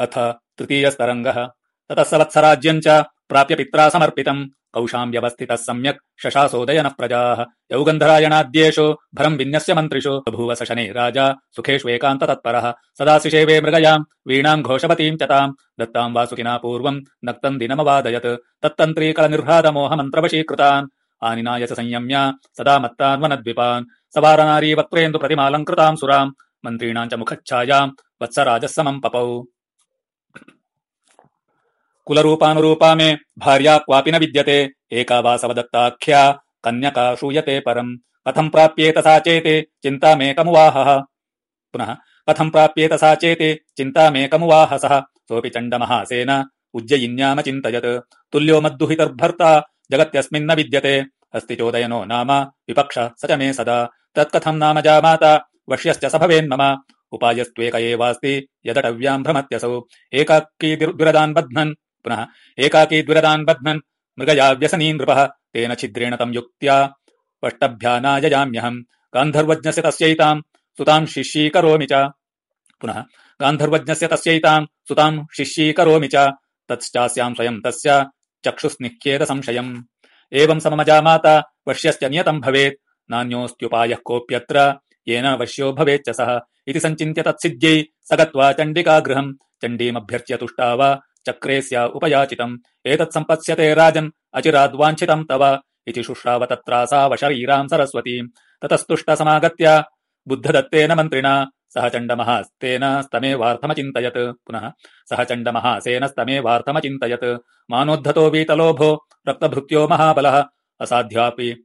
अथ तृतीयस्तरङ्गः। ततः सवत्सराज्यम् च प्राप्य पित्रा समर्पितम्। कौशाम्ब्यवस्थितः सम्यक् शशासोदयनः प्रजाः। यौगन्धरायणाद्येषु भरम् विन्यस्य मन्त्रिषु। बभूव स शने राजा सुखेष्वेकान्ततत्परः सदा शिशेवे मृगयाम् वीणाम् घोषवतीम् ताम्। दत्ताम् वासुकिना पूर्वम् नक्तम् दिनमवादयत्। तत्तन्त्रीकलनिर्ह्रादमोहमन्त्रवशीकृतान् आनिनाय च संयम्य सदा मत्तान्वनद्विपान्। सवारनारी वक्त्रेन्दु प्रतिमालङ्कृताम् सुराम्। मन्त्रीणाम् च मुखच्छायाम्। वत्सराजः समम् पपौ कुलरूपानुरूपा मे भार्या क्वापि न विद्यते। एका वासवदत्ताख्या कन्यका श्रूयते परम्। कथम् प्राप्येत सा चेते चिन्तामेकमुवाहः पुनः कथम् प्राप्येत सा चेते चिन्तामेकमुवाह सः। सोऽपि चण्डमहासेन उज्जयिन्यामचिन्तयत् तुल्यो मद्दुहितर्भर्ता जगत्यस्मिन्न विद्यते। अस्ति चोदयनो नाम विपक्ष स च मे सदा। तत्कथम् नाम जामाता वश्यश्च स भवेन्मम उपायस्त्वेक एवास्ति यदटव्याम् भ्रमत्यसौ। एकाकी दुरदान् बध्नन् पुनः एकाकी दुरदान् बध्नन् मृगया व्यसनी नृपः, तेन छिद्रेण तम् युक्त्या। पष्टभ्यानाययाम्यहम् गान्धर्वज्ञस्य तस्यैताम् सुताम् शिष्यीकरोमि च। पुनः गान्धर्वज्ञस्य तस्यैताम् सुताम् शिष्यीकरोमि च। तच्चास्याम् स्वयम् तस्य चक्षुस्निह्येत संशयम्। एवम् सममजामाता वश्यश्च नियतम् भवेत्। नान्योऽस्त्युपायः कोऽप्यत्र, येन वश्यो भवेच्च सः। इति सञ्चिन्त्य तत्सिद्ध्यै स गत्वा चण्डिकागृहम् चण्डीमभ्यर्च्य तुष्टा वा चक्रे स्या उपयाचितम्। एतत् सम्पत्स्यते राजन् अचिराद्वाञ्छितम् तव। इति शुश्राव तत्रासावशरीराम् सरस्वतीम् ततस्तुष्ट समागत्य बुद्धदत्तेन मन्त्रिणा सः चण्डमहास्तेन स्तमेवार्थमचिन्तयत्। पुनः सः चण्डमहासेन स्तमेवार्थमचिन्तयत् मानोद्धतो वीतलोभो रक्तभृत्यो महाबलः। असाध्यापि।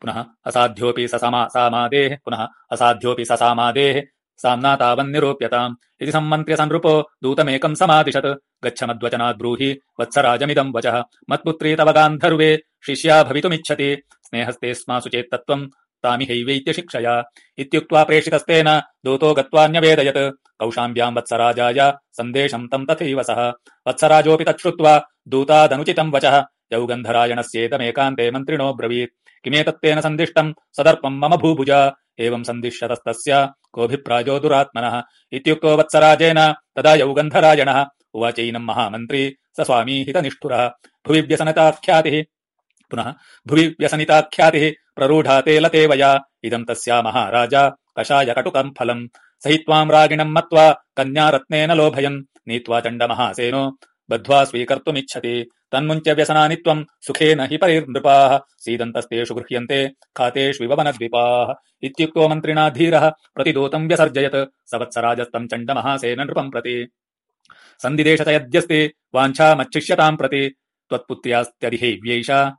पुनः असाध्योऽपि सामादेः पुनः असाध्योऽपि ससामादेः साम्ना तावन्निरूप्यताम् इति सम्मन्त्र्य सनृपो दूतमेकम् समादिशत्। गच्छ मद्वचनात् ब्रूहि वत्सराजमिदम् वचः। मत्पुत्री तव गान्धर्वे शिष्या भवितुमिच्छति। स्नेहस्ते स्मासु चेत्तत्त्वम् तामिहैवैत्य शिक्षया। इत्युक्त्वा प्रेषितस्तेन दूतो गत्वान्यवेदयत् कौशाम्ब्याम् वत्सराजाय सन्देशम् तम् तथैव सः। वत्सराजोऽपि तच्छ्रुत्वा दूतादनुचितम् वचः। यौगन्धरायणस्येदमेकान्ते मन्त्रिणो ब्रवीत्। किमेतत्तेन सन्दिष्टम् सदर्पम् मम भूभुज। एवम् सन्दिश्यतस्तस्य कोऽभिप्रायो दुरात्मनः इत्युक्तो वत्सराजेन तदा यौगन्धरायणः उवाचैनम् महामन्त्री स स्वामी हितनिष्ठुरः। भुवि व्यसनिताख्यातिः पुनः भुवि व्यसनिताख्यातिः प्ररूढा ते लते वया इदम् तस्या महाराजा कषाय कटुकम् फलम्। सहित्वाम् रागिणम् मत्वा कन्यारत्नेन लोभयन्। नीत्वा चण्डमहासेनो बद्ध्वा स्वीकर्तुमिच्छति तन्मुञ्च व्यसनानि त्वम् सुखेन हि परिर्नृपाः सीदन्तस्तेषु गृह्यन्ते खातेष्विव वनद्विपाः इत्युक्तो मन्त्रिणा धीरः, प्रतिदूतम् व्यसर्जयत्। स वत्सराजस्तम् चण्डमहासेन नृपम् प्रति। सन्दिदेश च यद्यस्ति वाञ्छामच्छिष्यताम् प्रति। त्वत्पुत्र्यास्त्यधिहेव्यैषा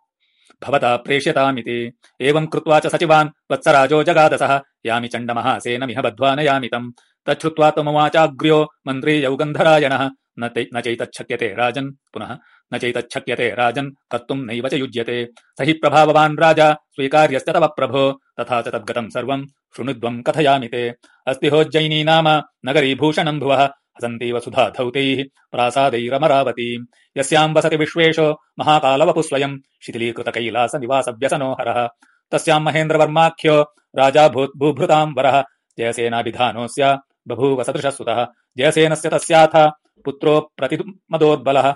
भवता प्रेष्यतामिति। एवम् कृत्वा च सचिवान् वत्सराजो जगादसः। यामि चण्डमहासेन मिह बध्वा न यामि तम्। तच्छ्रुत्वा त्वमुवाचाग्र्यो मन्त्री यौगन्धरायणः न चैतच्छक्यते राजन्। पुनः, न चैतच्छक्यते राजन्, कर्तुम् नैव च युज्यते। स हि प्रभाववान् राजा, स्वीकार्यस्य तव प्रभो। तथा च तद्गतम् सर्वम् शृणुध्वम् कथयामि ते। अस्ति होज्जयिनी नाम नगरी भूषणम् भुवः। हसन्तीव सुधा धौतैः प्रासादैरमरावतीम् यस्याम् वसति विश्वेशो महाकालवपु स्वयम् शिथिलीकृत कैलास निवास व्यसनो हरः तस्याम् महेन्द्रवर्माख्यो राजा भूभृताम् वरः। जयसेनाभिधानोऽस्य बभूव सदृशः सुतः। जयसेनस्य तस्याथ पुत्रो प्रतिमदोर्बलः।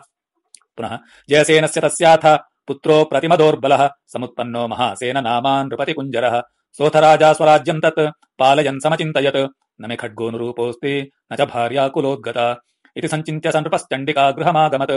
पुनः जयसेनस्य तस्याथ पुत्रो प्रतिमदोर्बलः। समुत्पन्नो महासेन नामा नृपतिकुञ्जरः। सोऽथ राजा स्वराज्यम् तत् पालयन् समचिन्तयत्। न मे खड्गोऽनुरूपोऽस्ति न च भार्या कुलोद्गता इति सञ्चिन्त्य स नृपश्चण्डिका गृहमागमत्।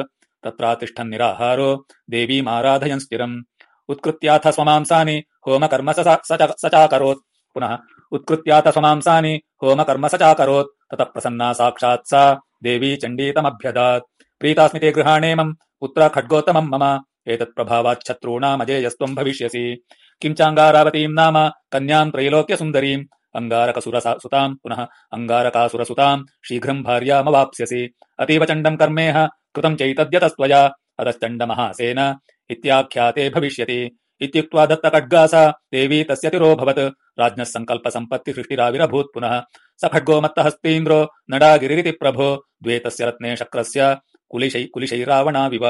तत्रातिष्ठन् निराहारो देवीमाराधयन् स्थिरम्। उत्कृत्याथ स्वमांसानि होमकर्म स चाकरोत् पुनः उत्कृत्याथ स्वमांसानि होमकर्म स चाकरोत् ततः प्रसन्ना साक्षात् सा। देवी चण्डीतमभ्यदात्। प्रीतास्मिते गृहाणेमम् पुत्र खड्गोत्तमम् मम। एतत्प्रभावाच्छत्रूणामजेयस्त्वम् भविष्यसि। किम् चाङ्गारावतीम् नाम कन्याम् त्रैलोक्यसुन्दरीम्। अङ्गारकसुरसुताम् पुनः अङ्गारकासुरसुताम् शीघ्रम् भार्यामवाप्स्यसि। अतीव चण्डम् कर्मेह कृतम् चैतद्यतस्त्वया। अतश्चण्डमहासेन इत्याख्याते भविष्यति। इत्युक्त्वा दत्तखड्गा सा देवी तस्य तिरोभवत् राज्ञः सङ्कल्पसम्पत्तिसृष्टिराविरभूत् पुनः। स खड्गो हस्तीन्द्रो नडागिरिति प्रभो। द्वे तस्य रत्ने शक्रस्य कुलिशै कुलिशैरावणाविव।